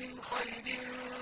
من خير